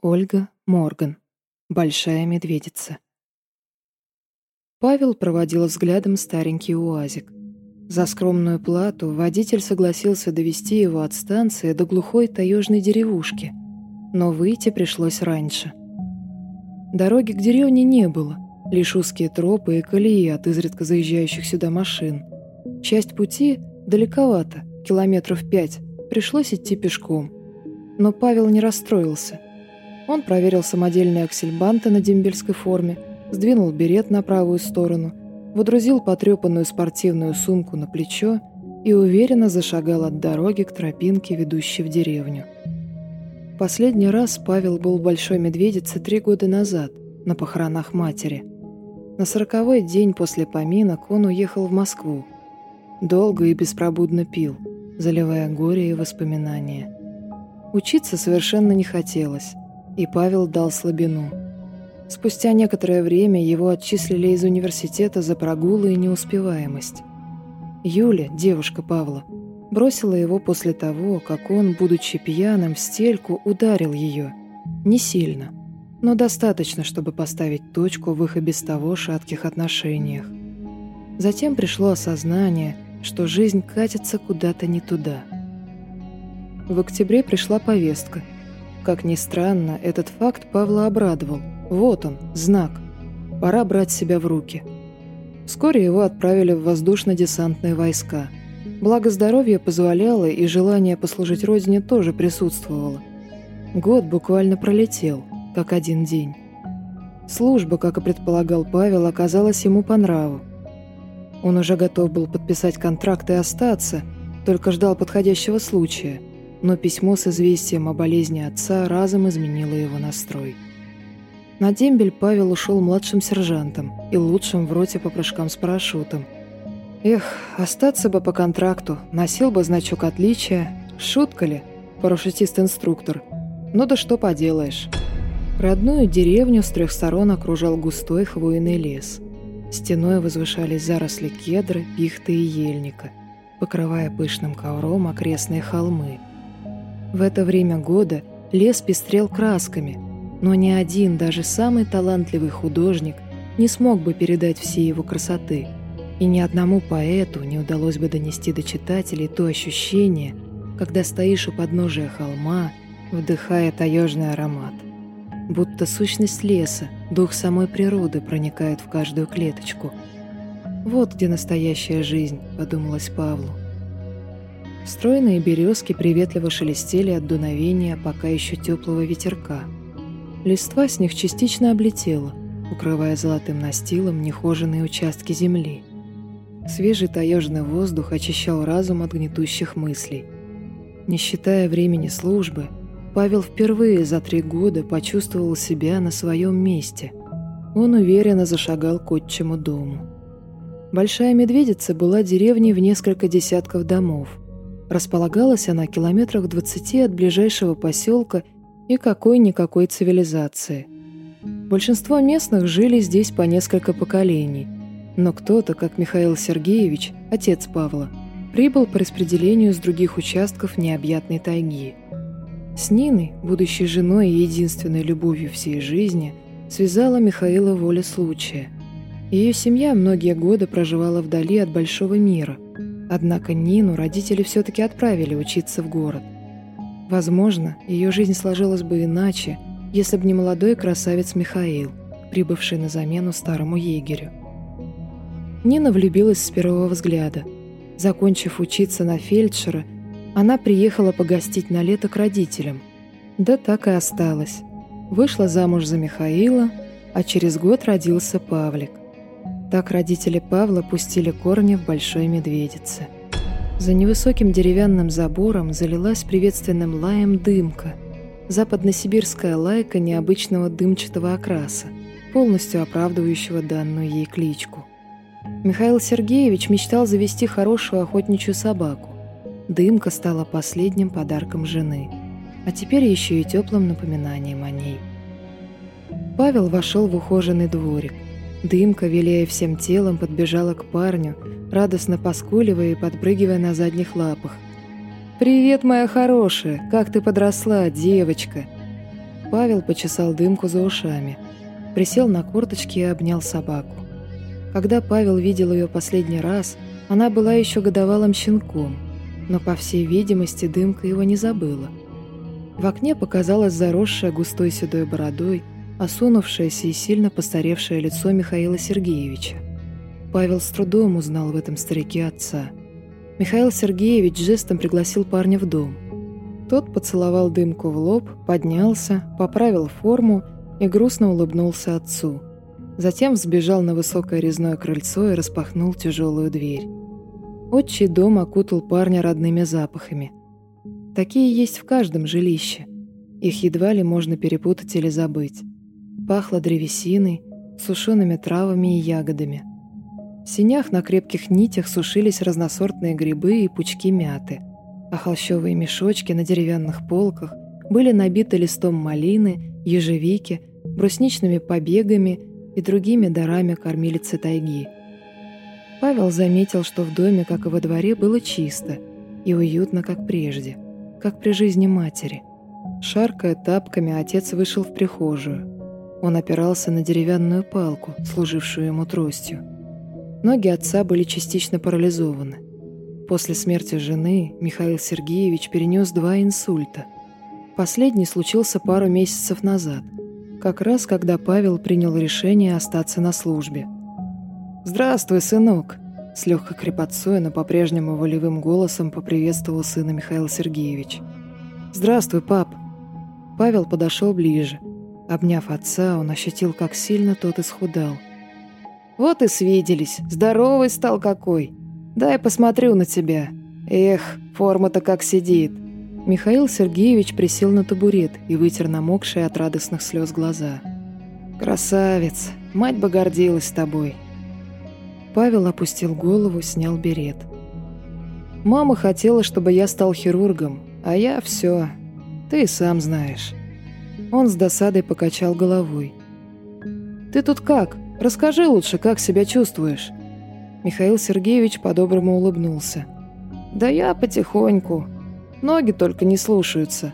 Ольга Морган. Большая медведица. Павел проводил взглядом старенький УАЗик. За скромную плату водитель согласился довести его от станции до глухой таежной деревушки, но выйти пришлось раньше. Дороги к деревне не было, лишь узкие тропы и колеи от изредка заезжающих сюда машин. Часть пути далековато, километров пять, пришлось идти пешком. Но Павел не расстроился – он проверил самодельные аксельбанты на дембельской форме, сдвинул берет на правую сторону, водрузил потрепанную спортивную сумку на плечо и уверенно зашагал от дороги к тропинке, ведущей в деревню. Последний раз Павел был Большой Медведице три года назад, на похоронах матери. На сороковой день после поминок он уехал в Москву. Долго и беспробудно пил, заливая горе и воспоминания. Учиться совершенно не хотелось – и Павел дал слабину. Спустя некоторое время его отчислили из университета за прогулы и неуспеваемость. Юля, девушка Павла, бросила его после того, как он, будучи пьяным в стельку, ударил ее. Не сильно, но достаточно, чтобы поставить точку в их и без того шатких отношениях. Затем пришло осознание, что жизнь катится куда-то не туда. В октябре пришла повестка – как ни странно, этот факт Павла обрадовал. Вот он, знак. Пора брать себя в руки. Вскоре его отправили в воздушно-десантные войска. Благо здоровье позволяло, и желание послужить родине тоже присутствовало. Год буквально пролетел, как один день. Служба, как и предполагал Павел, оказалась ему по нраву. Он уже готов был подписать контракт и остаться, только ждал подходящего случая – но письмо с известием о болезни отца разом изменило его настрой. На дембель Павел ушел младшим сержантом и лучшим в роте по прыжкам с парашютом. Эх, остаться бы по контракту, носил бы значок отличия. Шутка ли, парашютист-инструктор? Ну да что поделаешь. Родную деревню с трех сторон окружал густой хвойный лес. Стеной возвышались заросли кедры, пихты и ельника, покрывая пышным ковром окрестные холмы – в это время года лес пестрел красками, но ни один, даже самый талантливый художник не смог бы передать все его красоты, и ни одному поэту не удалось бы донести до читателей то ощущение, когда стоишь у подножия холма, вдыхая таежный аромат. Будто сущность леса, дух самой природы проникает в каждую клеточку. «Вот где настоящая жизнь», — подумалось Павлу. Стройные березки приветливо шелестели от дуновения пока еще теплого ветерка. Листва с них частично облетела, укрывая золотым настилом нехоженные участки земли. Свежий таежный воздух очищал разум от гнетущих мыслей. Не считая времени службы, Павел впервые за три года почувствовал себя на своем месте. Он уверенно зашагал к отчему дому. Большая Медведица была деревней в несколько десятков домов – Располагалась она километрах двадцати от ближайшего поселка и какой-никакой цивилизации. Большинство местных жили здесь по несколько поколений, но кто-то, как Михаил Сергеевич, отец Павла, прибыл по распределению с других участков необъятной тайги. С Ниной, будущей женой и единственной любовью всей жизни, связала Михаила воля случая. Ее семья многие годы проживала вдали от большого мира – Однако Нину родители все-таки отправили учиться в город. Возможно, ее жизнь сложилась бы иначе, если бы не молодой красавец Михаил, прибывший на замену старому егерю. Нина влюбилась с первого взгляда. Закончив учиться на фельдшера, она приехала погостить на лето к родителям. Да так и осталась. Вышла замуж за Михаила, а через год родился Павлик. Так родители Павла пустили корни в Большой Медведице. За невысоким деревянным забором залилась приветственным лаем дымка. Западносибирская лайка необычного дымчатого окраса, полностью оправдывающего данную ей кличку. Михаил Сергеевич мечтал завести хорошую охотничью собаку. Дымка стала последним подарком жены, а теперь еще и теплым напоминанием о ней. Павел вошел в ухоженный дворик. Дымка, велея всем телом, подбежала к парню, радостно поскуливая и подпрыгивая на задних лапах. «Привет, моя хорошая! Как ты подросла, девочка!» Павел почесал дымку за ушами, присел на корточки и обнял собаку. Когда Павел видел ее последний раз, она была еще годовалым щенком, но, по всей видимости, дымка его не забыла. В окне показалось заросшее густой седой бородой, осунувшееся и сильно постаревшее лицо Михаила Сергеевича. Павел с трудом узнал в этом старике отца. Михаил Сергеевич жестом пригласил парня в дом. Тот поцеловал дымку в лоб, поднялся, поправил форму и грустно улыбнулся отцу. Затем взбежал на высокое резное крыльцо и распахнул тяжелую дверь. Отчий дом окутал парня родными запахами. Такие есть в каждом жилище. Их едва ли можно перепутать или забыть. Пахло древесиной, сушеными травами и ягодами. В синях на крепких нитях сушились разносортные грибы и пучки мяты, а холщовые мешочки на деревянных полках были набиты листом малины, ежевики, брусничными побегами и другими дарами кормилицы тайги. Павел заметил, что в доме, как и во дворе, было чисто и уютно, как прежде, как при жизни матери. Шаркая тапками, отец вышел в прихожую – он опирался на деревянную палку, служившую ему тростью. Ноги отца были частично парализованы. После смерти жены Михаил Сергеевич перенес два инсульта. Последний случился пару месяцев назад, как раз когда Павел принял решение остаться на службе. «Здравствуй, сынок!» С легкой крепотцой, но по-прежнему волевым голосом поприветствовал сына Михаил Сергеевич. «Здравствуй, пап!» Павел подошел ближе, Обняв отца, он ощутил, как сильно тот исхудал. «Вот и свиделись. Здоровый стал какой. Дай посмотрю на тебя. Эх, форма-то как сидит». Михаил Сергеевич присел на табурет и вытер намокшие от радостных слез глаза. «Красавец! Мать бы гордилась тобой!» Павел опустил голову, снял берет. «Мама хотела, чтобы я стал хирургом, а я все. Ты сам знаешь». Он с досадой покачал головой. «Ты тут как? Расскажи лучше, как себя чувствуешь?» Михаил Сергеевич по-доброму улыбнулся. «Да я потихоньку. Ноги только не слушаются.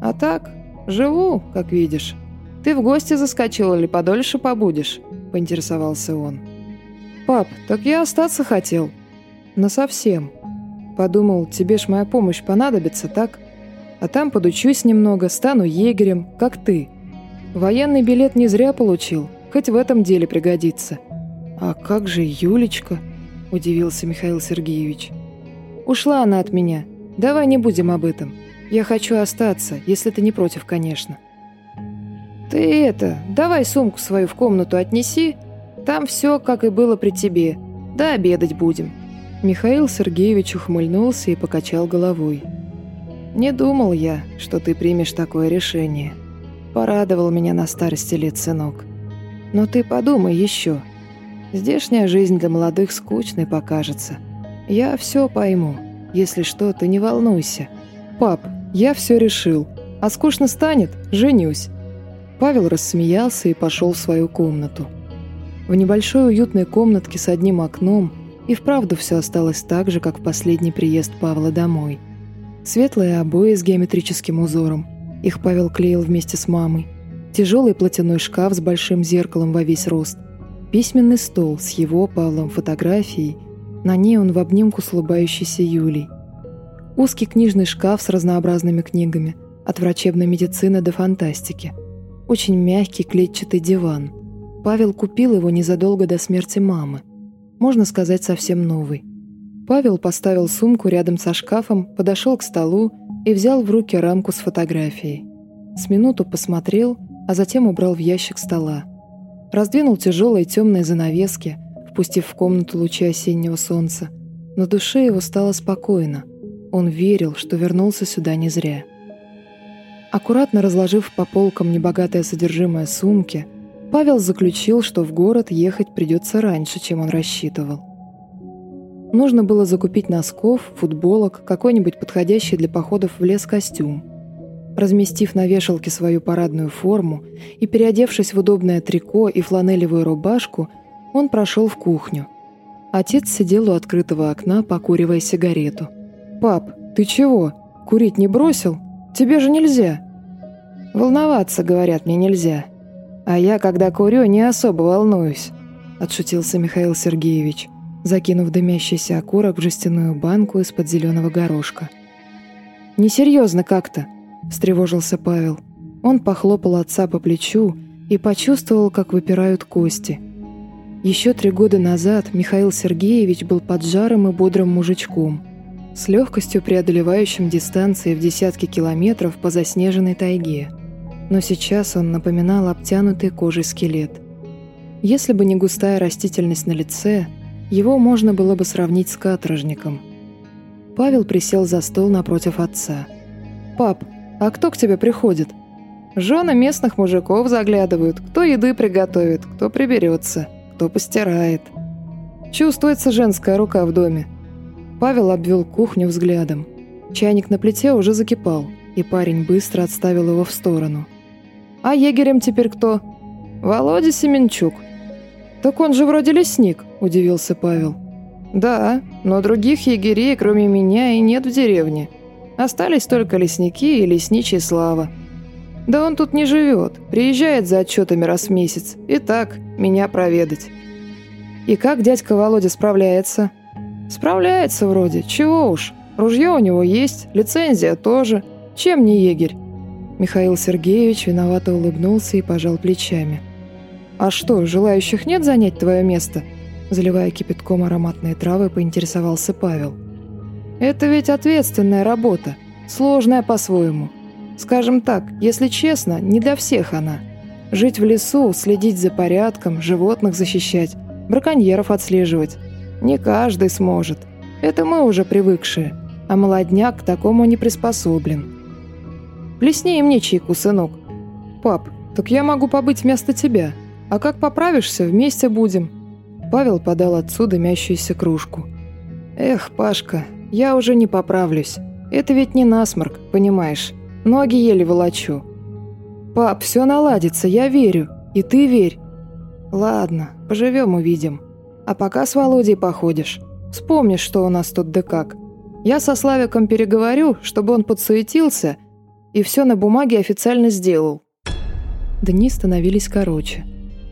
А так, живу, как видишь. Ты в гости заскочил или подольше побудешь?» – поинтересовался он. «Пап, так я остаться хотел. Насовсем. Подумал, тебе ж моя помощь понадобится, так?» А там подучусь немного, стану егерем, как ты. Военный билет не зря получил, хоть в этом деле пригодится. А как же Юлечка? Удивился Михаил Сергеевич. Ушла она от меня. Давай не будем об этом. Я хочу остаться, если ты не против, конечно. Ты это, давай сумку свою в комнату отнеси. Там все, как и было при тебе. Да обедать будем. Михаил Сергеевич ухмыльнулся и покачал головой. Не думал я, что ты примешь такое решение. Порадовал меня на старости лет, сынок. Но ты подумай еще. Здешняя жизнь для молодых скучной покажется. Я все пойму. Если что, ты не волнуйся. Пап, я все решил. А скучно станет – женюсь. Павел рассмеялся и пошел в свою комнату. В небольшой уютной комнатке с одним окном и вправду все осталось так же, как в последний приезд Павла домой – Светлые обои с геометрическим узором. Их Павел клеил вместе с мамой. Тяжелый платяной шкаф с большим зеркалом во весь рост. Письменный стол с его, Павлом, фотографией. На ней он в обнимку с улыбающейся Юлей. Узкий книжный шкаф с разнообразными книгами. От врачебной медицины до фантастики. Очень мягкий клетчатый диван. Павел купил его незадолго до смерти мамы. Можно сказать, совсем новый. Павел поставил сумку рядом со шкафом, подошел к столу и взял в руки рамку с фотографией. С минуту посмотрел, а затем убрал в ящик стола. Раздвинул тяжелые темные занавески, впустив в комнату лучи осеннего солнца. На душе его стало спокойно. Он верил, что вернулся сюда не зря. Аккуратно разложив по полкам небогатое содержимое сумки, Павел заключил, что в город ехать придется раньше, чем он рассчитывал. Нужно было закупить носков, футболок, какой-нибудь подходящий для походов в лес костюм. Разместив на вешалке свою парадную форму и переодевшись в удобное трико и фланелевую рубашку, он прошел в кухню. Отец сидел у открытого окна, покуривая сигарету. «Пап, ты чего? Курить не бросил? Тебе же нельзя!» «Волноваться, говорят, мне нельзя. А я, когда курю, не особо волнуюсь», — отшутился Михаил Сергеевич, закинув дымящийся окурок в жестяную банку из-под зеленого горошка. «Несерьезно как-то», — встревожился Павел. Он похлопал отца по плечу и почувствовал, как выпирают кости. Еще три года назад Михаил Сергеевич был поджарым и бодрым мужичком, с легкостью преодолевающим дистанции в десятки километров по заснеженной тайге. Но сейчас он напоминал обтянутый кожей скелет. Если бы не густая растительность на лице, его можно было бы сравнить с каторжником – Павел присел за стол напротив отца. «Пап, а кто к тебе приходит?» «Жены местных мужиков заглядывают. Кто еды приготовит, кто приберется, кто постирает. Чувствуется женская рука в доме». Павел обвел кухню взглядом. Чайник на плите уже закипал, и парень быстро отставил его в сторону. «А егерем теперь кто?» «Володя Семенчук». «Так он же вроде лесник», – удивился Павел. «Да, но других егерей, кроме меня, и нет в деревне. Остались только лесники и лесничий Слава. Да он тут не живет, приезжает за отчетами раз в месяц. И так, меня проведать». «И как дядька Володя справляется?» «Справляется вроде, чего уж. Ружье у него есть, лицензия тоже. Чем не егерь?» Михаил Сергеевич виновато улыбнулся и пожал плечами. «А что, желающих нет занять твое место?» Заливая кипятком ароматные травы, поинтересовался Павел. «Это ведь ответственная работа, сложная по-своему. Скажем так, если честно, не для всех она. Жить в лесу, следить за порядком, животных защищать, браконьеров отслеживать. Не каждый сможет. Это мы уже привыкшие, а молодняк к такому не приспособлен. Плесни мне чайку, сынок. Пап, так я могу побыть вместо тебя. А как поправишься, вместе будем. Павел подал отцу дымящуюся кружку. «Эх, Пашка, я уже не поправлюсь. Это ведь не насморк, понимаешь. Ноги еле волочу. Пап, все наладится, я верю. И ты верь. Ладно, поживем увидим. А пока с Володей походишь. Вспомнишь, что у нас тут да как. Я со Славиком переговорю, чтобы он подсуетился и все на бумаге официально сделал». Дни становились короче,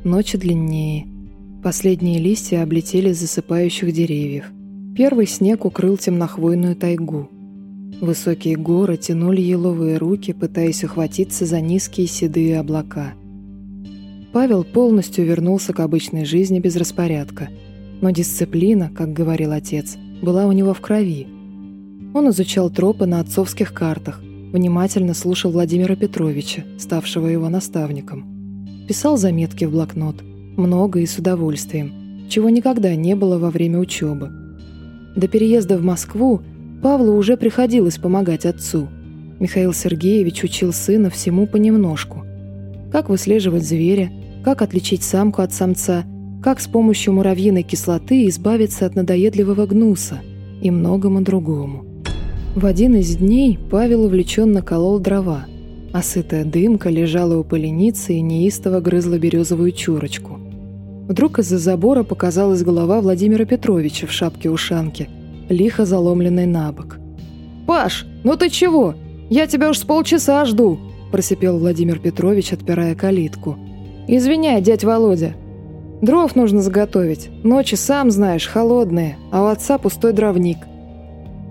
ночи длиннее. Последние листья облетели засыпающих деревьев. Первый снег укрыл темнохвойную тайгу. Высокие горы тянули еловые руки, пытаясь ухватиться за низкие седые облака. Павел полностью вернулся к обычной жизни без распорядка. Но дисциплина, как говорил отец, была у него в крови. Он изучал тропы на отцовских картах, внимательно слушал Владимира Петровича, ставшего его наставником. Писал заметки в блокнот – много и с удовольствием, чего никогда не было во время учебы. До переезда в Москву Павлу уже приходилось помогать отцу. Михаил Сергеевич учил сына всему понемножку. Как выслеживать зверя, как отличить самку от самца, как с помощью муравьиной кислоты избавиться от надоедливого гнуса и многому другому. В один из дней Павел увлеченно колол дрова, а сытая дымка лежала у поленицы и неистово грызла березовую чурочку. Вдруг из-за забора показалась голова Владимира Петровича в шапке-ушанке, лихо заломленной на бок. «Паш, ну ты чего? Я тебя уж с полчаса жду!» – просипел Владимир Петрович, отпирая калитку. «Извиняй, дядь Володя. Дров нужно заготовить. Ночи, сам знаешь, холодные, а у отца пустой дровник.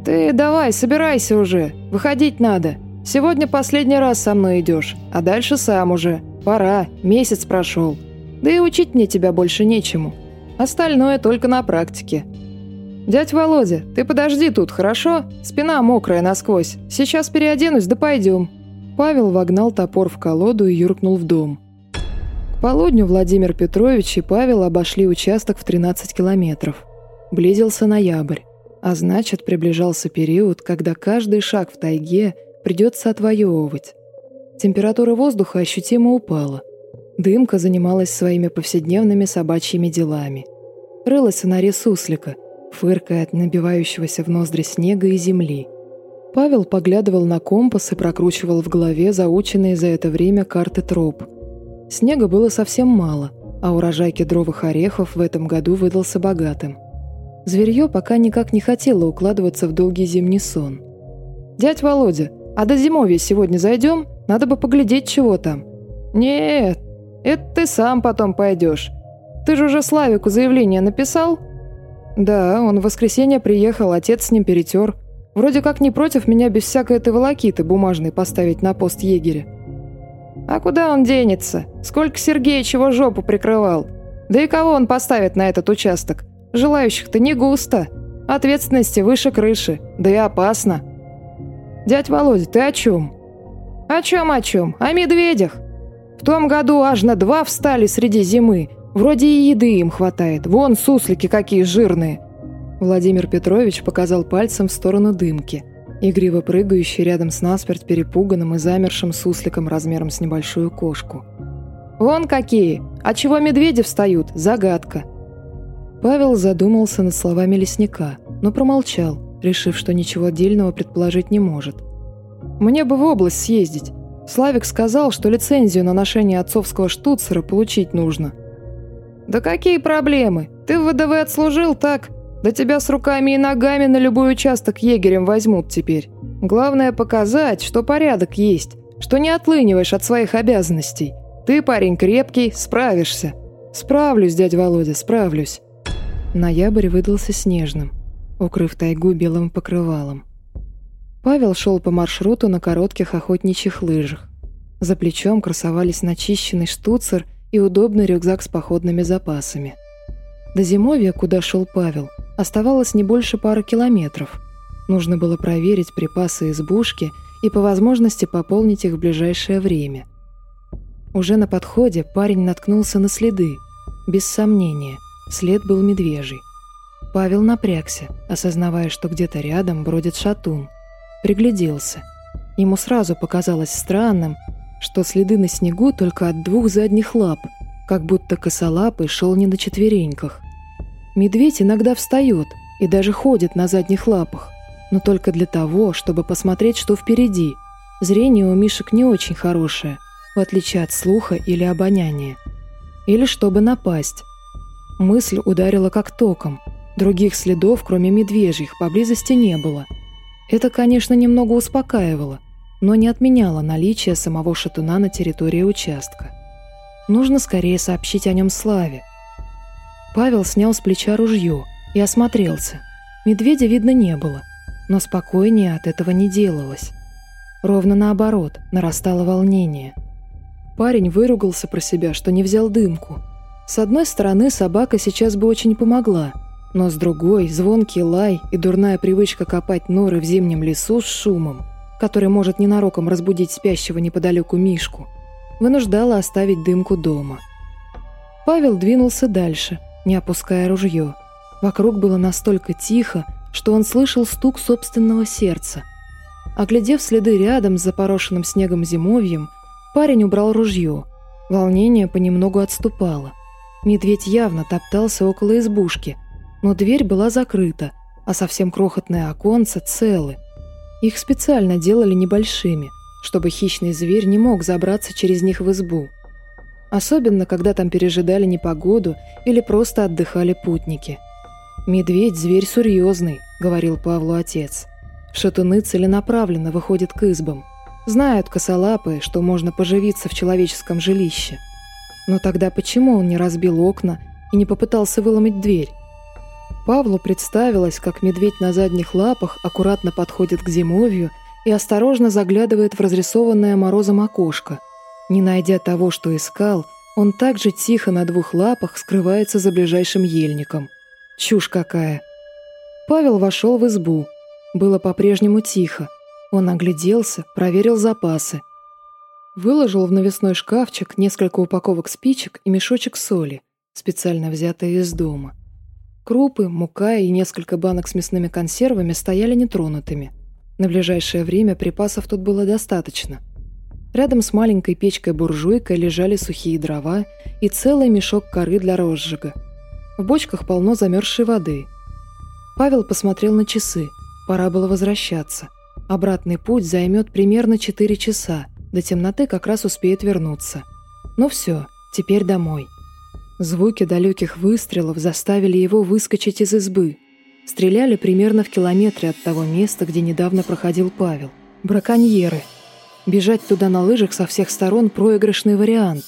Ты давай, собирайся уже. Выходить надо. Сегодня последний раз со мной идешь, а дальше сам уже. Пора, месяц прошел». Да и учить мне тебя больше нечему. Остальное только на практике. Дядь Володя, ты подожди тут, хорошо? Спина мокрая насквозь. Сейчас переоденусь, да пойдем. Павел вогнал топор в колоду и юркнул в дом. К полудню Владимир Петрович и Павел обошли участок в 13 километров. Близился ноябрь, а значит, приближался период, когда каждый шаг в тайге придется отвоевывать. Температура воздуха ощутимо упала – Дымка занималась своими повседневными собачьими делами. Рылась в норе суслика, фыркая от набивающегося в ноздри снега и земли. Павел поглядывал на компас и прокручивал в голове заученные за это время карты троп. Снега было совсем мало, а урожай кедровых орехов в этом году выдался богатым. Зверье пока никак не хотело укладываться в долгий зимний сон. «Дядь Володя, а до зимовья сегодня зайдем? Надо бы поглядеть, чего там». «Нет, это ты сам потом пойдешь. Ты же уже Славику заявление написал?» «Да, он в воскресенье приехал, отец с ним перетер. Вроде как не против меня без всякой этой волокиты бумажной поставить на пост егеря». «А куда он денется? Сколько Сергей чего жопу прикрывал? Да и кого он поставит на этот участок? Желающих-то не густо. Ответственности выше крыши, да и опасно». «Дядь Володя, ты о чем?» «О чем, о чем? О медведях. В том году аж на два встали среди зимы. Вроде и еды им хватает. Вон суслики какие жирные». Владимир Петрович показал пальцем в сторону дымки, игриво прыгающей рядом с насмерть перепуганным и замершим сусликом размером с небольшую кошку. «Вон какие! А чего медведи встают? Загадка!» Павел задумался над словами лесника, но промолчал, решив, что ничего отдельного предположить не может. «Мне бы в область съездить. Славик сказал, что лицензию на ношение отцовского штуцера получить нужно». «Да какие проблемы? Ты в ВДВ отслужил, так? Да тебя с руками и ногами на любой участок егерем возьмут теперь. Главное показать, что порядок есть, что не отлыниваешь от своих обязанностей. Ты парень крепкий, справишься». «Справлюсь, дядя Володя, справлюсь». Ноябрь выдался снежным, укрыв тайгу белым покрывалом. Павел шел по маршруту на коротких охотничьих лыжах. За плечом красовались начищенный штуцер и удобный рюкзак с походными запасами. До зимовья, куда шел Павел, оставалось не больше пары километров. Нужно было проверить припасы избушки и по возможности пополнить их в ближайшее время. Уже на подходе парень наткнулся на следы. Без сомнения, след был медвежий. Павел напрягся, осознавая, что где-то рядом бродит шатун. Пригляделся. Ему сразу показалось странным, что следы на снегу только от двух задних лап, как будто косолапый шел не на четвереньках. Медведь иногда встает и даже ходит на задних лапах, но только для того, чтобы посмотреть, что впереди. Зрение у мишек не очень хорошее, в отличие от слуха или обоняния. Или чтобы напасть. Мысль ударила как током. Других следов, кроме медвежьих, поблизости не было. Это, конечно, немного успокаивало – но не отменяло наличие самого шатуна на территории участка. Нужно скорее сообщить о нем Славе. Павел снял с плеча ружье и осмотрелся. Медведя видно не было, но спокойнее от этого не делалось. Ровно наоборот, нарастало волнение. Парень выругался про себя, что не взял дымку. С одной стороны, собака сейчас бы очень помогла, но с другой, звонкий лай и дурная привычка копать норы в зимнем лесу с шумом который может ненароком разбудить спящего неподалеку Мишку, вынуждала оставить дымку дома. Павел двинулся дальше, не опуская ружье. Вокруг было настолько тихо, что он слышал стук собственного сердца. Оглядев следы рядом с запорошенным снегом зимовьем, парень убрал ружье. Волнение понемногу отступало. Медведь явно топтался около избушки, но дверь была закрыта, а совсем крохотное оконце целы. Их специально делали небольшими, чтобы хищный зверь не мог забраться через них в избу. Особенно, когда там пережидали непогоду или просто отдыхали путники. «Медведь – зверь серьезный», – говорил Павлу отец. Шатуны целенаправленно выходят к избам. Знают косолапые, что можно поживиться в человеческом жилище. Но тогда почему он не разбил окна и не попытался выломать дверь? Павлу представилось, как медведь на задних лапах аккуратно подходит к зимовью и осторожно заглядывает в разрисованное морозом окошко. Не найдя того, что искал, он также тихо на двух лапах скрывается за ближайшим ельником. Чушь какая! Павел вошел в избу. Было по-прежнему тихо. Он огляделся, проверил запасы. Выложил в навесной шкафчик несколько упаковок спичек и мешочек соли, специально взятые из дома. Крупы, мука и несколько банок с мясными консервами стояли нетронутыми. На ближайшее время припасов тут было достаточно. Рядом с маленькой печкой-буржуйкой лежали сухие дрова и целый мешок коры для розжига. В бочках полно замерзшей воды. Павел посмотрел на часы. Пора было возвращаться. Обратный путь займет примерно 4 часа. До темноты как раз успеет вернуться. Ну все, теперь домой. Звуки далеких выстрелов заставили его выскочить из избы. Стреляли примерно в километре от того места, где недавно проходил Павел. Браконьеры. Бежать туда на лыжах со всех сторон – проигрышный вариант.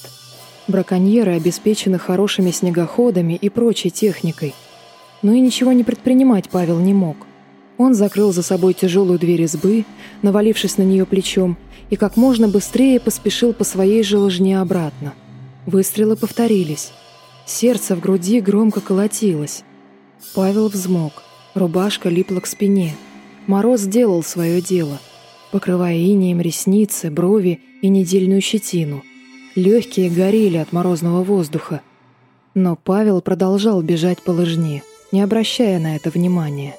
Браконьеры обеспечены хорошими снегоходами и прочей техникой. Но и ничего не предпринимать Павел не мог. Он закрыл за собой тяжелую дверь избы, навалившись на нее плечом, и как можно быстрее поспешил по своей же лыжне обратно. Выстрелы повторились. Сердце в груди громко колотилось. Павел взмок. Рубашка липла к спине. Мороз сделал свое дело, покрывая инеем ресницы, брови и недельную щетину. Легкие горели от морозного воздуха. Но Павел продолжал бежать по лыжне, не обращая на это внимания.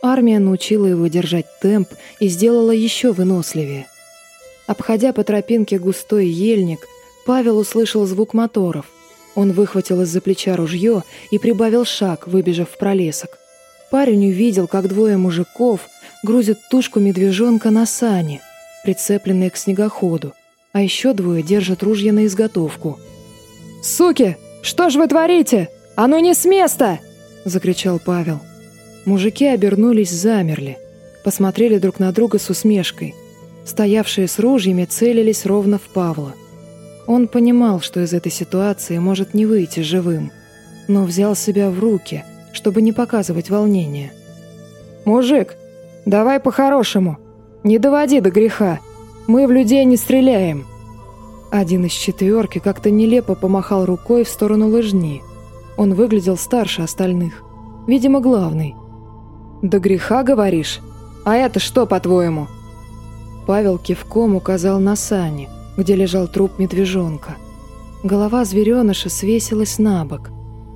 Армия научила его держать темп и сделала еще выносливее. Обходя по тропинке густой ельник, Павел услышал звук моторов. Он выхватил из-за плеча ружье и прибавил шаг, выбежав в пролесок. Парень увидел, как двое мужиков грузят тушку медвежонка на сани, прицепленные к снегоходу, а еще двое держат ружья на изготовку. «Суки, что ж вы творите? А ну не с места!» — закричал Павел. Мужики обернулись, замерли, посмотрели друг на друга с усмешкой. Стоявшие с ружьями целились ровно в Павла. Он понимал, что из этой ситуации может не выйти живым, но взял себя в руки, чтобы не показывать волнения. «Мужик, давай по-хорошему. Не доводи до греха. Мы в людей не стреляем». Один из четверки как-то нелепо помахал рукой в сторону лыжни. Он выглядел старше остальных. Видимо, главный. «До греха, говоришь? А это что, по-твоему?» Павел кивком указал на сани – где лежал труп медвежонка. Голова звереныша свесилась на бок.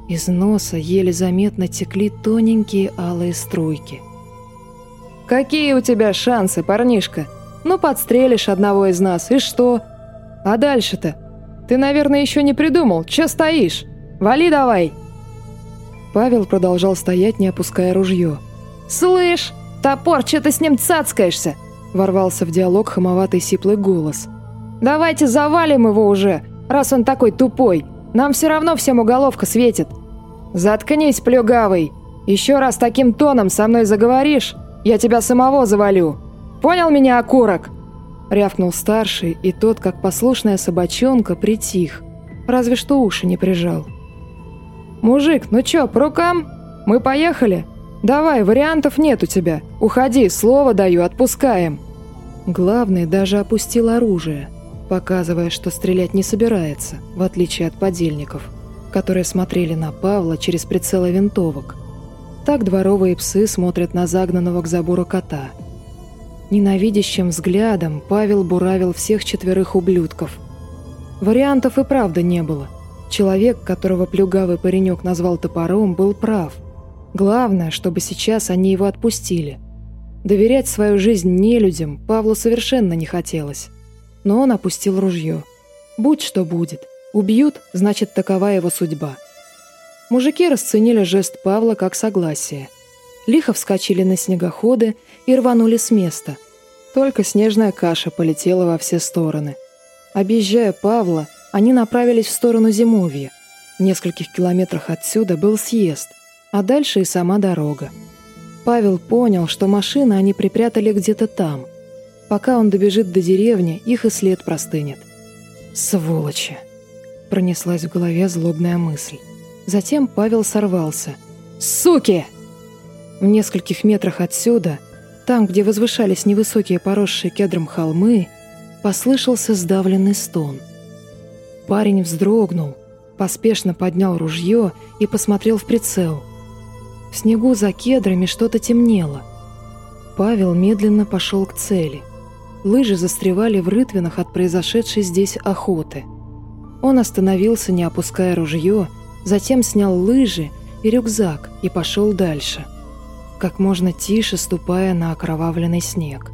Из носа еле заметно текли тоненькие алые струйки. «Какие у тебя шансы, парнишка? Ну, подстрелишь одного из нас, и что? А дальше-то? Ты, наверное, еще не придумал. Че стоишь? Вали давай!» Павел продолжал стоять, не опуская ружье. «Слышь, топор, что ты с ним цацкаешься?» Ворвался в диалог хамоватый сиплый голос – Давайте завалим его уже, раз он такой тупой. Нам все равно всем уголовка светит. Заткнись, плюгавый. Еще раз таким тоном со мной заговоришь, я тебя самого завалю. Понял меня, окурок?» Рявкнул старший, и тот, как послушная собачонка, притих. Разве что уши не прижал. «Мужик, ну чё, по рукам? Мы поехали? Давай, вариантов нет у тебя. Уходи, слово даю, отпускаем». Главный даже опустил оружие – показывая, что стрелять не собирается, в отличие от подельников, которые смотрели на Павла через прицелы винтовок. Так дворовые псы смотрят на загнанного к забору кота. Ненавидящим взглядом Павел буравил всех четверых ублюдков. Вариантов и правда не было. Человек, которого плюгавый паренек назвал топором, был прав. Главное, чтобы сейчас они его отпустили. Доверять свою жизнь нелюдям Павлу совершенно не хотелось но он опустил ружье. Будь что будет. Убьют, значит, такова его судьба. Мужики расценили жест Павла как согласие. Лихо вскочили на снегоходы и рванули с места. Только снежная каша полетела во все стороны. Объезжая Павла, они направились в сторону Зимовья. В нескольких километрах отсюда был съезд, а дальше и сама дорога. Павел понял, что машины они припрятали где-то там – Пока он добежит до деревни, их и след простынет. «Сволочи!» — пронеслась в голове злобная мысль. Затем Павел сорвался. «Суки!» В нескольких метрах отсюда, там, где возвышались невысокие поросшие кедром холмы, послышался сдавленный стон. Парень вздрогнул, поспешно поднял ружье и посмотрел в прицел. В снегу за кедрами что-то темнело. Павел медленно пошел к цели. Лыжи застревали в рытвинах от произошедшей здесь охоты. Он остановился, не опуская ружье, затем снял лыжи и рюкзак и пошел дальше, как можно тише ступая на окровавленный снег.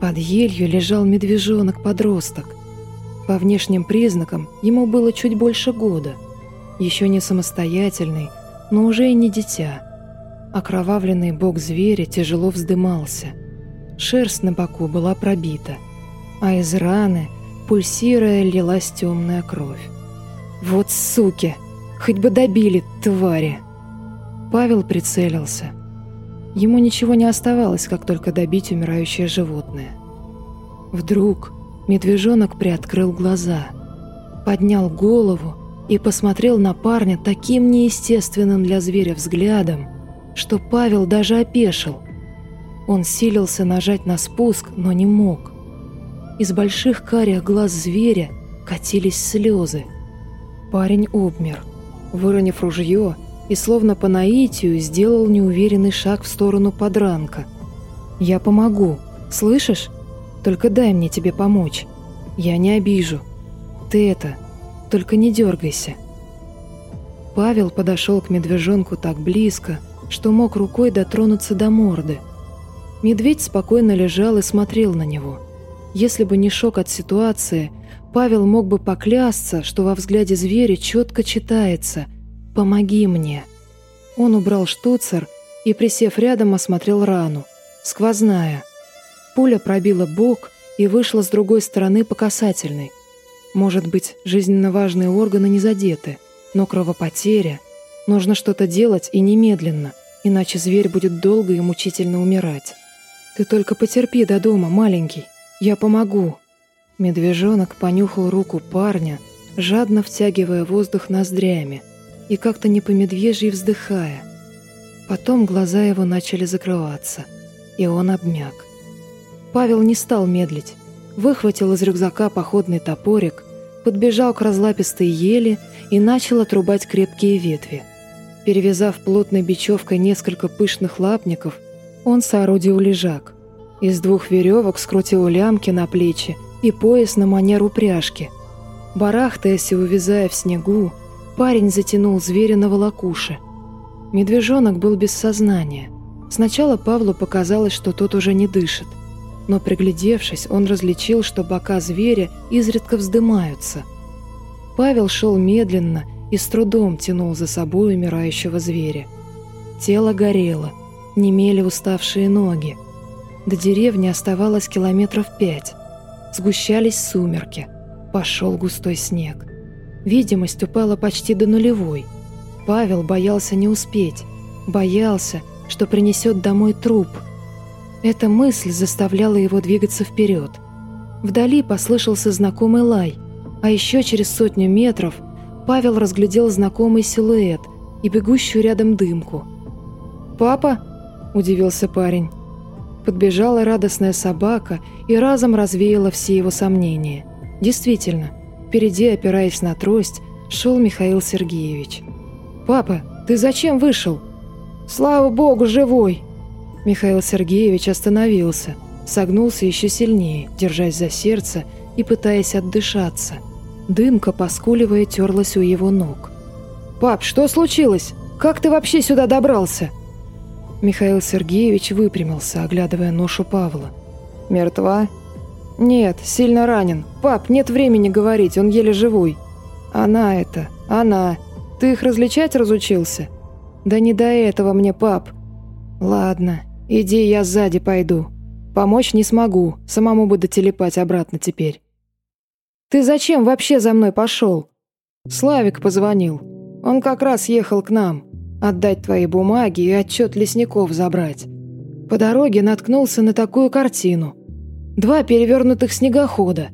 Под елью лежал медвежонок-подросток. По внешним признакам ему было чуть больше года. Еще не самостоятельный, но уже и не дитя. Окровавленный бок зверя тяжело вздымался – Шерсть на боку была пробита, а из раны, пульсируя, лилась темная кровь. «Вот суки! Хоть бы добили, твари!» Павел прицелился. Ему ничего не оставалось, как только добить умирающее животное. Вдруг медвежонок приоткрыл глаза, поднял голову и посмотрел на парня таким неестественным для зверя взглядом, что Павел даже опешил. Он силился нажать на спуск, но не мог. Из больших карих глаз зверя катились слезы. Парень обмер, выронив ружье, и словно по наитию сделал неуверенный шаг в сторону подранка. «Я помогу, слышишь? Только дай мне тебе помочь. Я не обижу. Ты это, только не дергайся». Павел подошел к медвежонку так близко, что мог рукой дотронуться до морды. Медведь спокойно лежал и смотрел на него. Если бы не шок от ситуации, Павел мог бы поклясться, что во взгляде зверя четко читается «Помоги мне». Он убрал штуцер и, присев рядом, осмотрел рану. Сквозная. Пуля пробила бок и вышла с другой стороны по касательной. Может быть, жизненно важные органы не задеты, но кровопотеря. Нужно что-то делать и немедленно, иначе зверь будет долго и мучительно умирать. «Ты только потерпи до дома, маленький. Я помогу». Медвежонок понюхал руку парня, жадно втягивая воздух ноздрями и как-то не по-медвежьи вздыхая. Потом глаза его начали закрываться, и он обмяк. Павел не стал медлить, выхватил из рюкзака походный топорик, подбежал к разлапистой ели и начал отрубать крепкие ветви. Перевязав плотной бечевкой несколько пышных лапников, он соорудил лежак. Из двух веревок скрутил лямки на плечи и пояс на манер упряжки. Барахтаясь и увязая в снегу, парень затянул зверя на волокуши. Медвежонок был без сознания. Сначала Павлу показалось, что тот уже не дышит. Но приглядевшись, он различил, что бока зверя изредка вздымаются. Павел шел медленно и с трудом тянул за собой умирающего зверя. Тело горело, немели уставшие ноги. До деревни оставалось километров пять. Сгущались сумерки. Пошел густой снег. Видимость упала почти до нулевой. Павел боялся не успеть. Боялся, что принесет домой труп. Эта мысль заставляла его двигаться вперед. Вдали послышался знакомый лай, а еще через сотню метров Павел разглядел знакомый силуэт и бегущую рядом дымку. «Папа?» – удивился парень. Подбежала радостная собака и разом развеяла все его сомнения. Действительно, впереди, опираясь на трость, шел Михаил Сергеевич. «Папа, ты зачем вышел?» «Слава богу, живой!» Михаил Сергеевич остановился, согнулся еще сильнее, держась за сердце и пытаясь отдышаться. Дымка, поскуливая, терлась у его ног. «Пап, что случилось? Как ты вообще сюда добрался?» Михаил Сергеевич выпрямился, оглядывая ношу Павла. «Мертва?» «Нет, сильно ранен. Пап, нет времени говорить, он еле живой». «Она это, она. Ты их различать разучился?» «Да не до этого мне, пап». «Ладно, иди, я сзади пойду. Помочь не смогу, самому буду телепать обратно теперь». «Ты зачем вообще за мной пошел?» «Славик позвонил. Он как раз ехал к нам. Отдать твои бумаги и отчет лесников забрать. По дороге наткнулся на такую картину. Два перевернутых снегохода.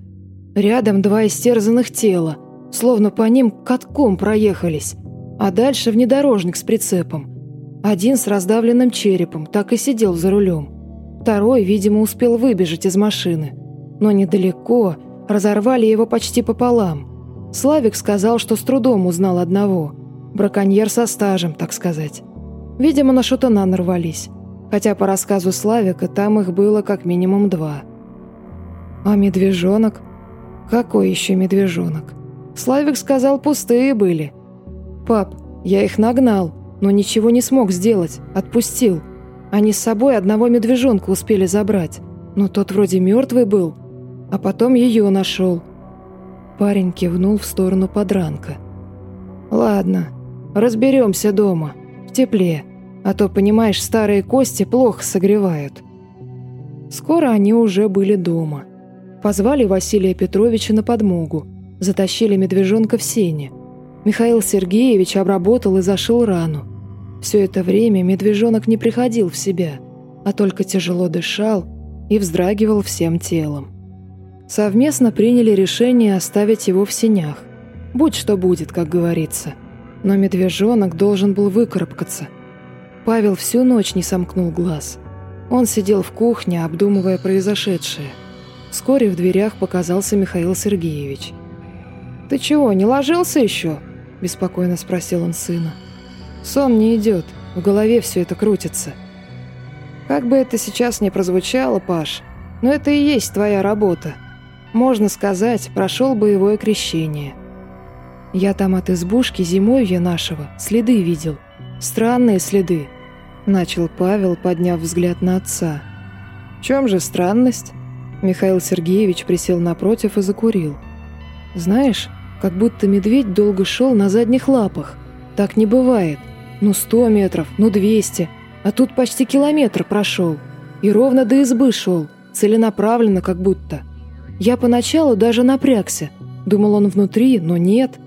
Рядом два истерзанных тела, словно по ним катком проехались. А дальше внедорожник с прицепом. Один с раздавленным черепом, так и сидел за рулем. Второй, видимо, успел выбежать из машины. Но недалеко, разорвали его почти пополам. Славик сказал, что с трудом узнал одного – Браконьер со стажем, так сказать. Видимо, на шутана нарвались. Хотя по рассказу Славика там их было как минимум два. А медвежонок? Какой еще медвежонок? Славик сказал, пустые были. Пап, я их нагнал, но ничего не смог сделать, отпустил. Они с собой одного медвежонка успели забрать, но тот вроде мертвый был, а потом ее нашел. Парень кивнул в сторону подранка. «Ладно, Разберемся дома, в тепле, а то, понимаешь, старые кости плохо согревают. Скоро они уже были дома. Позвали Василия Петровича на подмогу, затащили медвежонка в сене. Михаил Сергеевич обработал и зашил рану. Все это время медвежонок не приходил в себя, а только тяжело дышал и вздрагивал всем телом. Совместно приняли решение оставить его в сенях. Будь что будет, как говорится. Но медвежонок должен был выкарабкаться. Павел всю ночь не сомкнул глаз. Он сидел в кухне, обдумывая произошедшее. Вскоре в дверях показался Михаил Сергеевич. «Ты чего, не ложился еще?» – беспокойно спросил он сына. «Сон не идет, в голове все это крутится». «Как бы это сейчас ни прозвучало, Паш, но это и есть твоя работа. Можно сказать, прошел боевое крещение». Я там от избушки зимовья нашего следы видел. Странные следы. Начал Павел, подняв взгляд на отца. В чем же странность? Михаил Сергеевич присел напротив и закурил. Знаешь, как будто медведь долго шел на задних лапах. Так не бывает. Ну сто метров, ну двести. А тут почти километр прошел. И ровно до избы шел. Целенаправленно как будто. Я поначалу даже напрягся. Думал он внутри, но нет.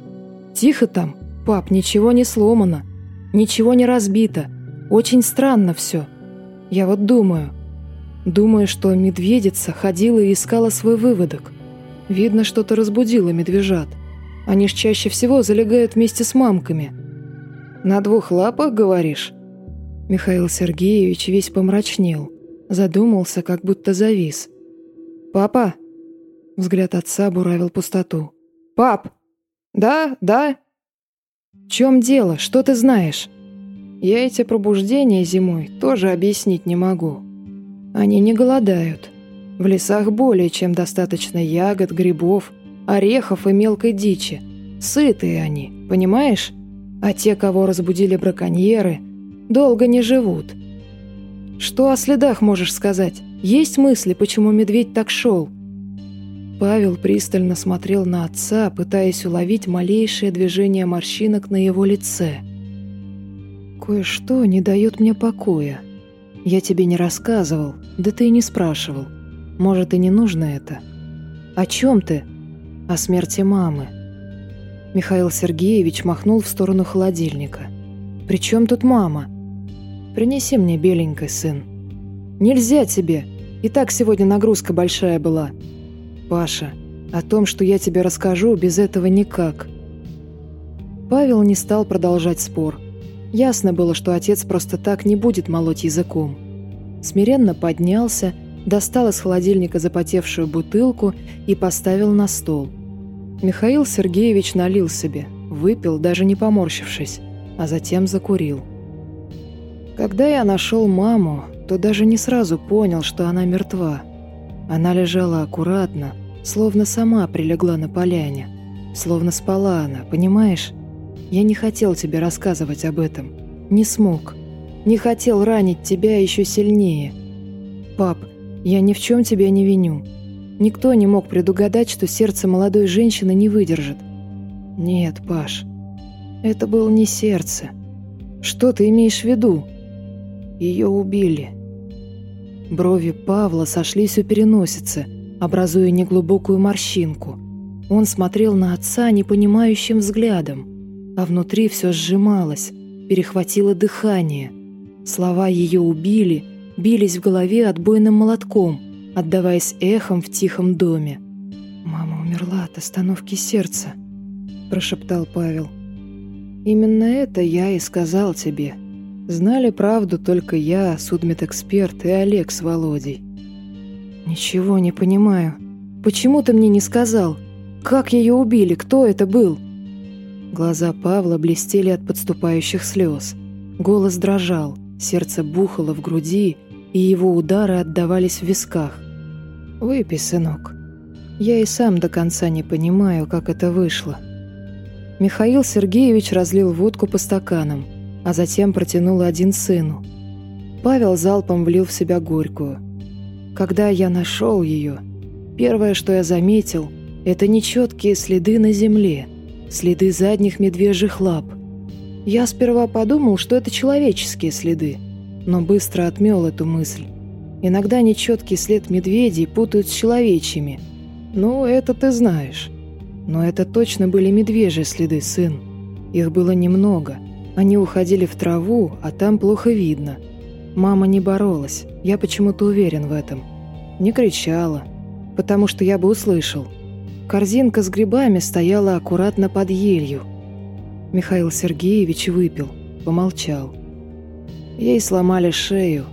«Тихо там, пап, ничего не сломано, ничего не разбито. Очень странно все. Я вот думаю. Думаю, что медведица ходила и искала свой выводок. Видно, что-то разбудило медвежат. Они ж чаще всего залегают вместе с мамками. На двух лапах, говоришь?» Михаил Сергеевич весь помрачнел, задумался, как будто завис. «Папа?» Взгляд отца буравил пустоту. «Пап!» «Да, да». «В чем дело? Что ты знаешь?» «Я эти пробуждения зимой тоже объяснить не могу. Они не голодают. В лесах более чем достаточно ягод, грибов, орехов и мелкой дичи. Сытые они, понимаешь? А те, кого разбудили браконьеры, долго не живут. Что о следах можешь сказать? Есть мысли, почему медведь так шел?» Павел пристально смотрел на отца, пытаясь уловить малейшее движение морщинок на его лице. «Кое-что не дает мне покоя. Я тебе не рассказывал, да ты и не спрашивал. Может, и не нужно это. О чем ты? О смерти мамы». Михаил Сергеевич махнул в сторону холодильника. «При чем тут мама? Принеси мне беленькой, сын». «Нельзя тебе. И так сегодня нагрузка большая была». «Паша, о том, что я тебе расскажу, без этого никак». Павел не стал продолжать спор. Ясно было, что отец просто так не будет молоть языком. Смиренно поднялся, достал из холодильника запотевшую бутылку и поставил на стол. Михаил Сергеевич налил себе, выпил, даже не поморщившись, а затем закурил. Когда я нашел маму, то даже не сразу понял, что она мертва. Она лежала аккуратно, словно сама прилегла на поляне. Словно спала она, понимаешь? Я не хотел тебе рассказывать об этом. Не смог. Не хотел ранить тебя еще сильнее. Пап, я ни в чем тебя не виню. Никто не мог предугадать, что сердце молодой женщины не выдержит. Нет, Паш, это было не сердце. Что ты имеешь в виду? Ее убили. Брови Павла сошлись у переносицы, образуя неглубокую морщинку. Он смотрел на отца непонимающим взглядом, а внутри все сжималось, перехватило дыхание. Слова ее убили, бились в голове отбойным молотком, отдаваясь эхом в тихом доме. «Мама умерла от остановки сердца», – прошептал Павел. «Именно это я и сказал тебе», Знали правду только я, судмедэксперт и Олег с Володей. «Ничего не понимаю. Почему ты мне не сказал? Как ее убили? Кто это был?» Глаза Павла блестели от подступающих слез. Голос дрожал, сердце бухало в груди, и его удары отдавались в висках. «Выпей, сынок. Я и сам до конца не понимаю, как это вышло». Михаил Сергеевич разлил водку по стаканам – а затем протянул один сыну. Павел залпом влил в себя горькую. Когда я нашел ее, первое, что я заметил, это нечеткие следы на земле, следы задних медвежьих лап. Я сперва подумал, что это человеческие следы, но быстро отмел эту мысль. Иногда нечеткий след медведей путают с человечьими. Ну, это ты знаешь. Но это точно были медвежьи следы, сын. Их было немного – они уходили в траву, а там плохо видно. Мама не боролась, я почему-то уверен в этом. Не кричала. потому что я бы услышал. Корзинка с грибами стояла аккуратно под елью. Михаил Сергеевич выпил, помолчал. Ей сломали шею.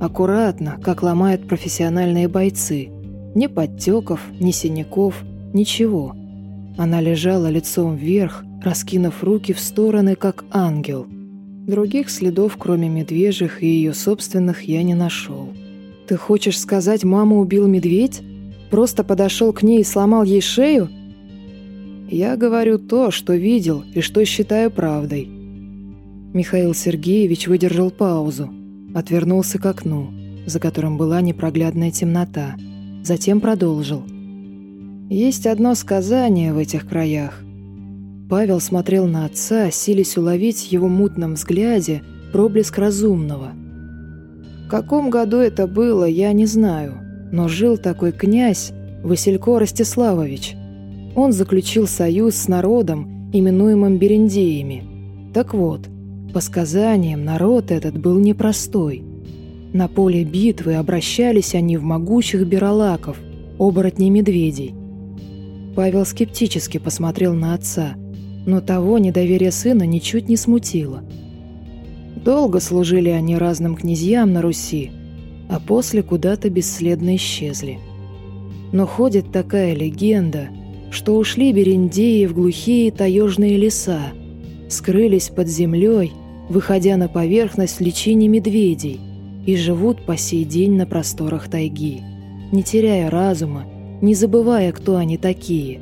Аккуратно, как ломают профессиональные бойцы. Ни подтеков, ни синяков, ничего. Она лежала лицом вверх, раскинув руки в стороны, как ангел. Других следов, кроме медвежьих и ее собственных, я не нашел. «Ты хочешь сказать, маму убил медведь? Просто подошел к ней и сломал ей шею?» «Я говорю то, что видел и что считаю правдой». Михаил Сергеевич выдержал паузу, отвернулся к окну, за которым была непроглядная темнота, затем продолжил – есть одно сказание в этих краях. Павел смотрел на отца, силясь уловить в его мутном взгляде проблеск разумного. В каком году это было, я не знаю, но жил такой князь Василько Ростиславович. Он заключил союз с народом, именуемым Берендеями. Так вот, по сказаниям, народ этот был непростой. На поле битвы обращались они в могучих бералаков, оборотней медведей – Павел скептически посмотрел на отца, но того недоверие сына ничуть не смутило. Долго служили они разным князьям на Руси, а после куда-то бесследно исчезли. Но ходит такая легенда, что ушли берендеи в глухие таежные леса, скрылись под землей, выходя на поверхность в личине медведей, и живут по сей день на просторах тайги, не теряя разума не забывая, кто они такие.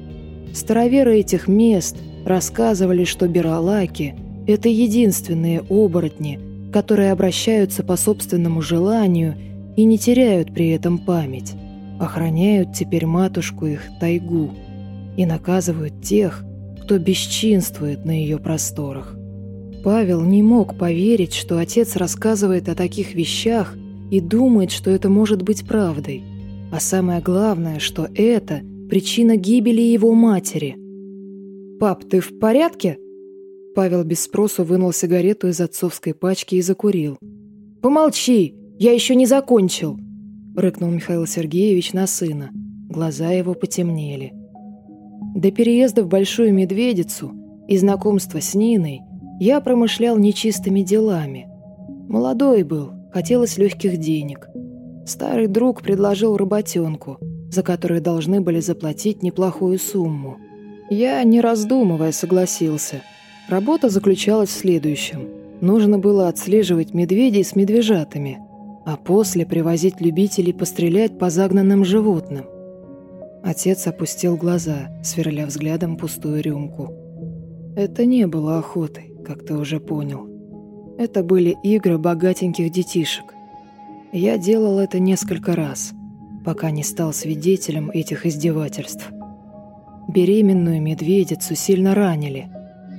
Староверы этих мест рассказывали, что Биралаки – это единственные оборотни, которые обращаются по собственному желанию и не теряют при этом память, охраняют теперь матушку их тайгу и наказывают тех, кто бесчинствует на ее просторах. Павел не мог поверить, что отец рассказывает о таких вещах и думает, что это может быть правдой. А самое главное, что это причина гибели его матери. «Пап, ты в порядке?» Павел без спросу вынул сигарету из отцовской пачки и закурил. «Помолчи, я еще не закончил!» Рыкнул Михаил Сергеевич на сына. Глаза его потемнели. До переезда в Большую Медведицу и знакомства с Ниной я промышлял нечистыми делами. Молодой был, хотелось легких денег. Старый друг предложил работенку, за которую должны были заплатить неплохую сумму. Я, не раздумывая, согласился. Работа заключалась в следующем. Нужно было отслеживать медведей с медвежатами, а после привозить любителей пострелять по загнанным животным. Отец опустил глаза, сверля взглядом пустую рюмку. Это не было охотой, как ты уже понял. Это были игры богатеньких детишек. Я делал это несколько раз, пока не стал свидетелем этих издевательств. Беременную медведицу сильно ранили,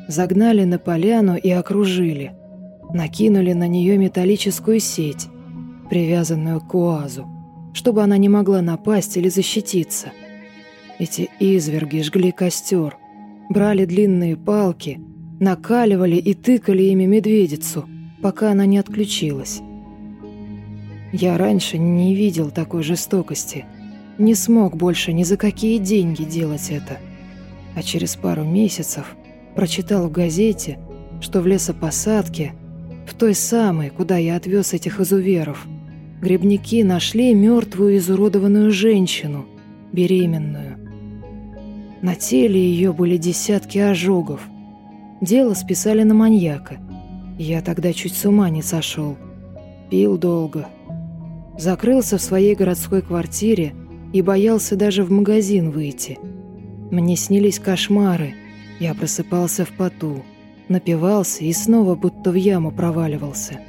загнали на поляну и окружили, накинули на нее металлическую сеть, привязанную к уазу, чтобы она не могла напасть или защититься. Эти изверги жгли костер, брали длинные палки, накаливали и тыкали ими медведицу, пока она не отключилась. Я раньше не видел такой жестокости. Не смог больше ни за какие деньги делать это. А через пару месяцев прочитал в газете, что в лесопосадке, в той самой, куда я отвез этих изуверов, грибники нашли мертвую изуродованную женщину, беременную. На теле ее были десятки ожогов. Дело списали на маньяка. Я тогда чуть с ума не сошел. Пил долго, Закрылся в своей городской квартире и боялся даже в магазин выйти. Мне снились кошмары. Я просыпался в поту, напивался и снова будто в яму проваливался.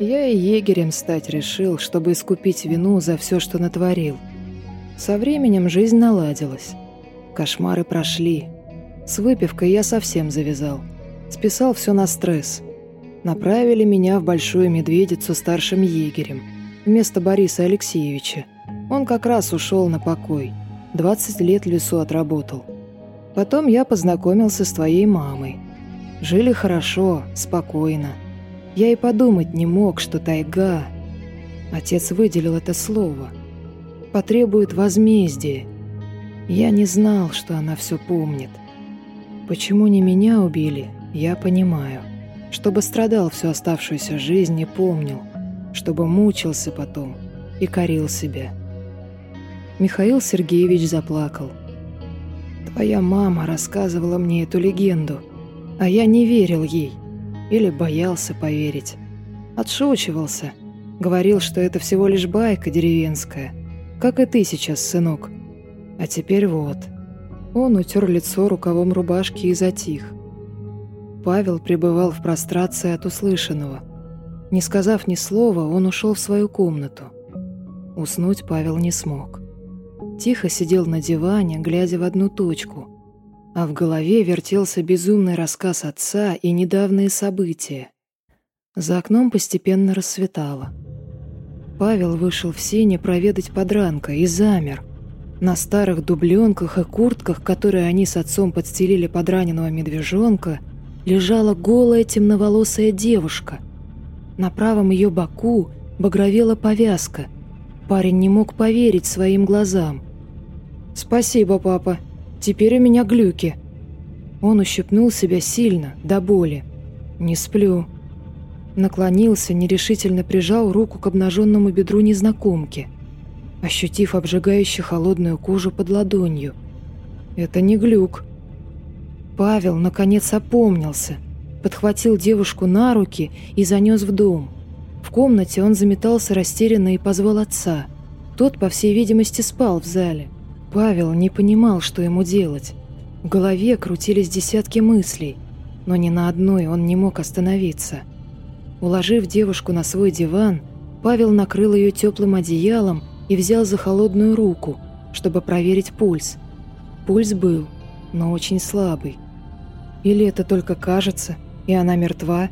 Я и егерем стать решил, чтобы искупить вину за все, что натворил. Со временем жизнь наладилась. Кошмары прошли. С выпивкой я совсем завязал. Списал все на стресс. Направили меня в Большую Медведицу старшим егерем – вместо Бориса Алексеевича. Он как раз ушел на покой. 20 лет в лесу отработал. Потом я познакомился с твоей мамой. Жили хорошо, спокойно. Я и подумать не мог, что тайга... Отец выделил это слово. потребует возмездия. Я не знал, что она все помнит. Почему не меня убили, я понимаю. Чтобы страдал всю оставшуюся жизнь и помнил, чтобы мучился потом и корил себя. Михаил Сергеевич заплакал. «Твоя мама рассказывала мне эту легенду, а я не верил ей или боялся поверить. Отшучивался, говорил, что это всего лишь байка деревенская, как и ты сейчас, сынок. А теперь вот». Он утер лицо рукавом рубашки и затих. Павел пребывал в прострации от услышанного. Не сказав ни слова, он ушел в свою комнату. Уснуть Павел не смог. Тихо сидел на диване, глядя в одну точку, а в голове вертелся безумный рассказ отца и недавние события. За окном постепенно рассветало. Павел вышел в сене проведать подранка и замер. На старых дубленках и куртках, которые они с отцом подстелили под раненого медвежонка, лежала голая темноволосая девушка. На правом ее боку багровела повязка. Парень не мог поверить своим глазам. «Спасибо, папа. Теперь у меня глюки». Он ущипнул себя сильно, до боли. «Не сплю». Наклонился, нерешительно прижал руку к обнаженному бедру незнакомки, ощутив обжигающую холодную кожу под ладонью. «Это не глюк». Павел, наконец, опомнился, подхватил девушку на руки и занес в дом. В комнате он заметался растерянно и позвал отца. Тот, по всей видимости, спал в зале. Павел не понимал, что ему делать. В голове крутились десятки мыслей, но ни на одной он не мог остановиться. Уложив девушку на свой диван, Павел накрыл ее теплым одеялом и взял за холодную руку, чтобы проверить пульс. Пульс был, но очень слабый. Или это только кажется, и она мертва?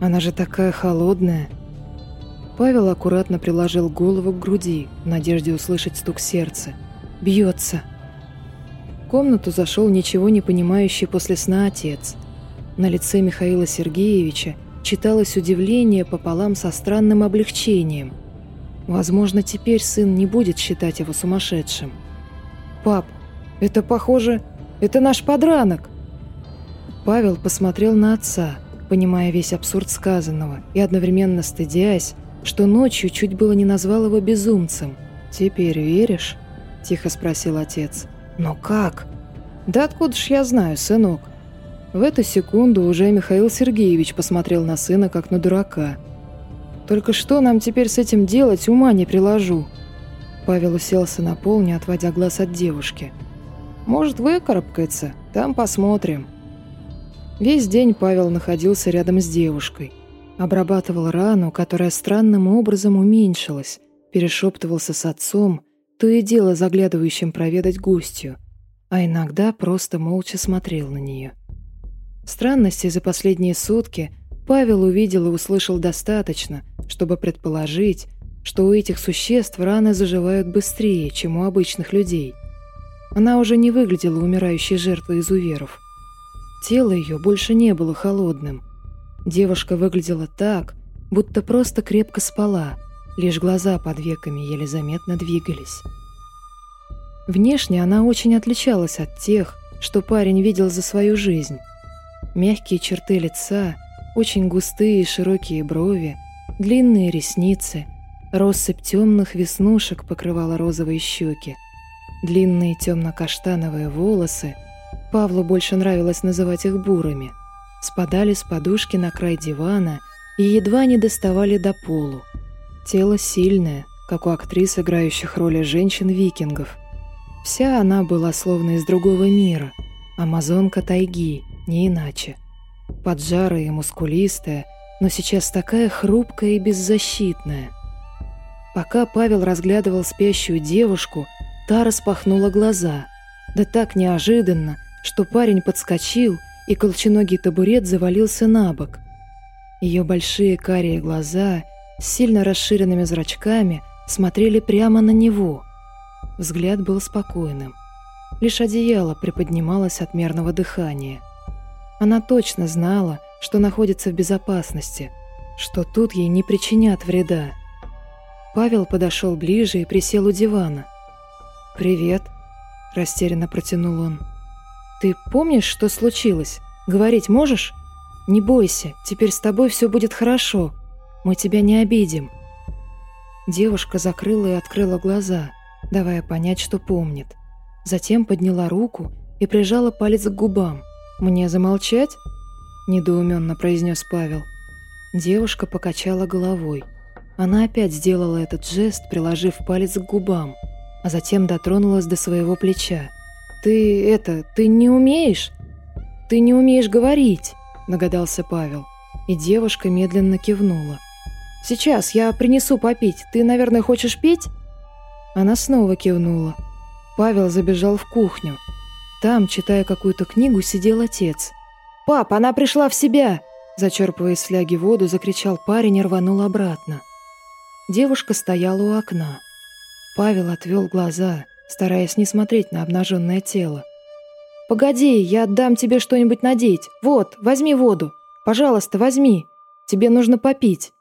Она же такая холодная. Павел аккуратно приложил голову к груди, в надежде услышать стук сердца – Бьется. В комнату зашел ничего не понимающий после сна отец. На лице Михаила Сергеевича читалось удивление пополам со странным облегчением. Возможно, теперь сын не будет считать его сумасшедшим. «Пап, это похоже... Это наш подранок!» Павел посмотрел на отца, понимая весь абсурд сказанного и одновременно стыдясь, что ночью чуть было не назвал его безумцем. «Теперь веришь?» – тихо спросил отец. «Но как?» «Да откуда ж я знаю, сынок?» В эту секунду уже Михаил Сергеевич посмотрел на сына, как на дурака. «Только что нам теперь с этим делать, ума не приложу». Павел уселся на пол, не отводя глаз от девушки. «Может, выкарабкается? Там посмотрим». Весь день Павел находился рядом с девушкой. Обрабатывал рану, которая странным образом уменьшилась, перешептывался с отцом – то и дело заглядывающим проведать гостью, а иногда просто молча смотрел на нее. Странностей за последние сутки Павел увидел и услышал достаточно, чтобы предположить, что у этих существ раны заживают быстрее, чем у обычных людей. Она уже не выглядела умирающей жертвой изуверов. Тело ее больше не было холодным. Девушка выглядела так, будто просто крепко спала – Лишь глаза под веками еле заметно двигались. Внешне она очень отличалась от тех, что парень видел за свою жизнь. Мягкие черты лица, очень густые и широкие брови, длинные ресницы, россыпь темных веснушек покрывала розовые щеки. Длинные темно-каштановые волосы, Павлу больше нравилось называть их бурыми, спадали с подушки на край дивана и едва не доставали до полу. Тело сильное, как у актрис, играющих роли женщин-викингов. Вся она была словно из другого мира, амазонка тайги, не иначе. Поджарая и мускулистая, но сейчас такая хрупкая и беззащитная. Пока Павел разглядывал спящую девушку, та распахнула глаза. Да так неожиданно, что парень подскочил, и колченогий табурет завалился на бок. Ее большие карие глаза — с сильно расширенными зрачками смотрели прямо на него. Взгляд был спокойным. Лишь одеяло приподнималось от мерного дыхания. Она точно знала, что находится в безопасности, что тут ей не причинят вреда. Павел подошел ближе и присел у дивана, «Привет», — растерянно протянул он. «Ты помнишь, что случилось? Говорить можешь? Не бойся, теперь с тобой все будет хорошо. Мы тебя не обидим». Девушка закрыла и открыла глаза, давая понять, что помнит. Затем подняла руку и прижала палец к губам. «Мне замолчать?» – недоуменно произнес Павел. Девушка покачала головой. Она опять сделала этот жест, приложив палец к губам, а затем дотронулась до своего плеча. «Ты это, ты не умеешь? Ты не умеешь говорить!» – догадался Павел. И девушка медленно кивнула. «Сейчас я принесу попить. Ты, наверное, хочешь пить?» Она снова кивнула. Павел забежал в кухню. Там, читая какую-то книгу, сидел отец. «Пап, она пришла в себя!» Зачерпывая из фляги воду, закричал парень и рванул обратно. Девушка стояла у окна. Павел отвел глаза, стараясь не смотреть на обнаженное тело. «Погоди, я отдам тебе что-нибудь надеть. Вот, возьми воду. Пожалуйста, возьми. Тебе нужно попить».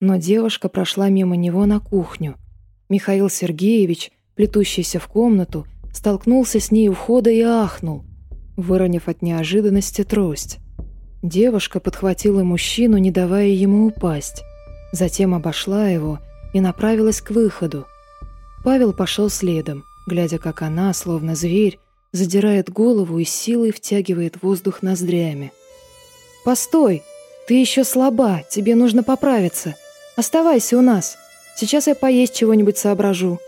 Но девушка прошла мимо него на кухню. Михаил Сергеевич плетущийся в комнату, столкнулся с ней у входа и ахнул, выронив от неожиданности трость. Девушка подхватила мужчину, не давая ему упасть. Затем обошла его и направилась к выходу. Павел пошел следом, глядя, как она, словно зверь, задирает голову и силой втягивает воздух ноздрями. «Постой! Ты еще слаба, тебе нужно поправиться. Оставайся у нас. Сейчас я поесть чего-нибудь соображу».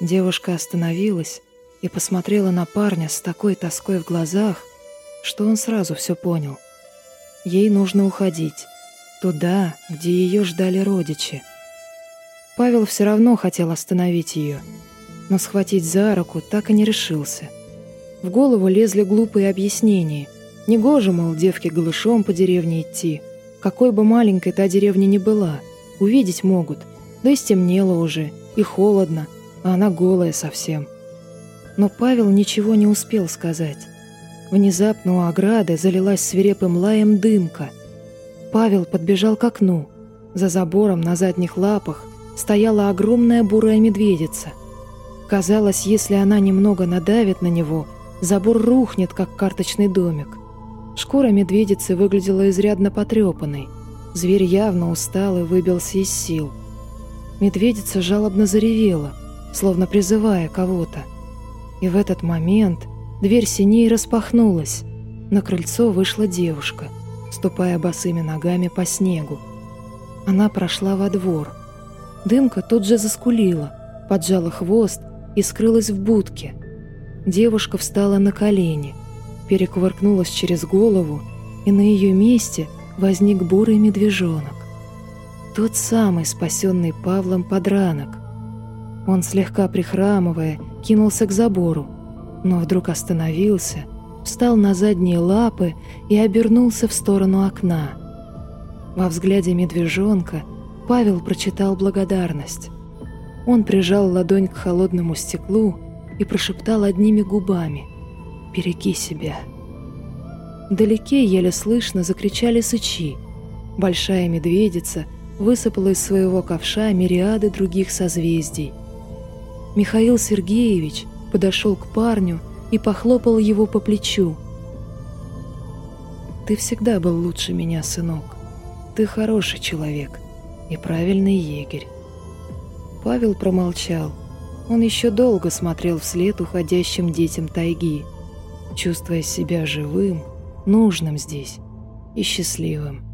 Девушка остановилась и посмотрела на парня с такой тоской в глазах, что он сразу все понял. Ей нужно уходить. Туда, где ее ждали родичи. Павел все равно хотел остановить ее, но схватить за руку так и не решился. В голову лезли глупые объяснения. Негоже, мол, девке голышом по деревне идти. Какой бы маленькой та деревня ни была, увидеть могут. Да и стемнело уже, и холодно, а она голая совсем. Но Павел ничего не успел сказать. Внезапно у ограды залилась свирепым лаем дымка. Павел подбежал к окну. За забором на задних лапах стояла огромная бурая медведица. Казалось, если она немного надавит на него, забор рухнет, как карточный домик. Шкура медведицы выглядела изрядно потрепанной. Зверь явно устал и выбился из сил. Медведица жалобно заревела – словно призывая кого-то. И в этот момент дверь синей распахнулась. На крыльцо вышла девушка, ступая босыми ногами по снегу. Она прошла во двор. Дымка тут же заскулила, поджала хвост и скрылась в будке. Девушка встала на колени, перекувыркнулась через голову, и на ее месте возник бурый медвежонок. Тот самый спасенный Павлом подранок, он, слегка прихрамывая, кинулся к забору, но вдруг остановился, встал на задние лапы и обернулся в сторону окна. Во взгляде медвежонка Павел прочитал благодарность. Он прижал ладонь к холодному стеклу и прошептал одними губами «Береги себя». Вдалеке еле слышно закричали сычи. Большая медведица высыпала из своего ковша мириады других созвездий – Михаил Сергеевич подошел к парню и похлопал его по плечу. «Ты всегда был лучше меня, сынок. Ты хороший человек и правильный егерь». Павел промолчал. Он еще долго смотрел вслед уходящим детям тайги, чувствуя себя живым, нужным здесь и счастливым.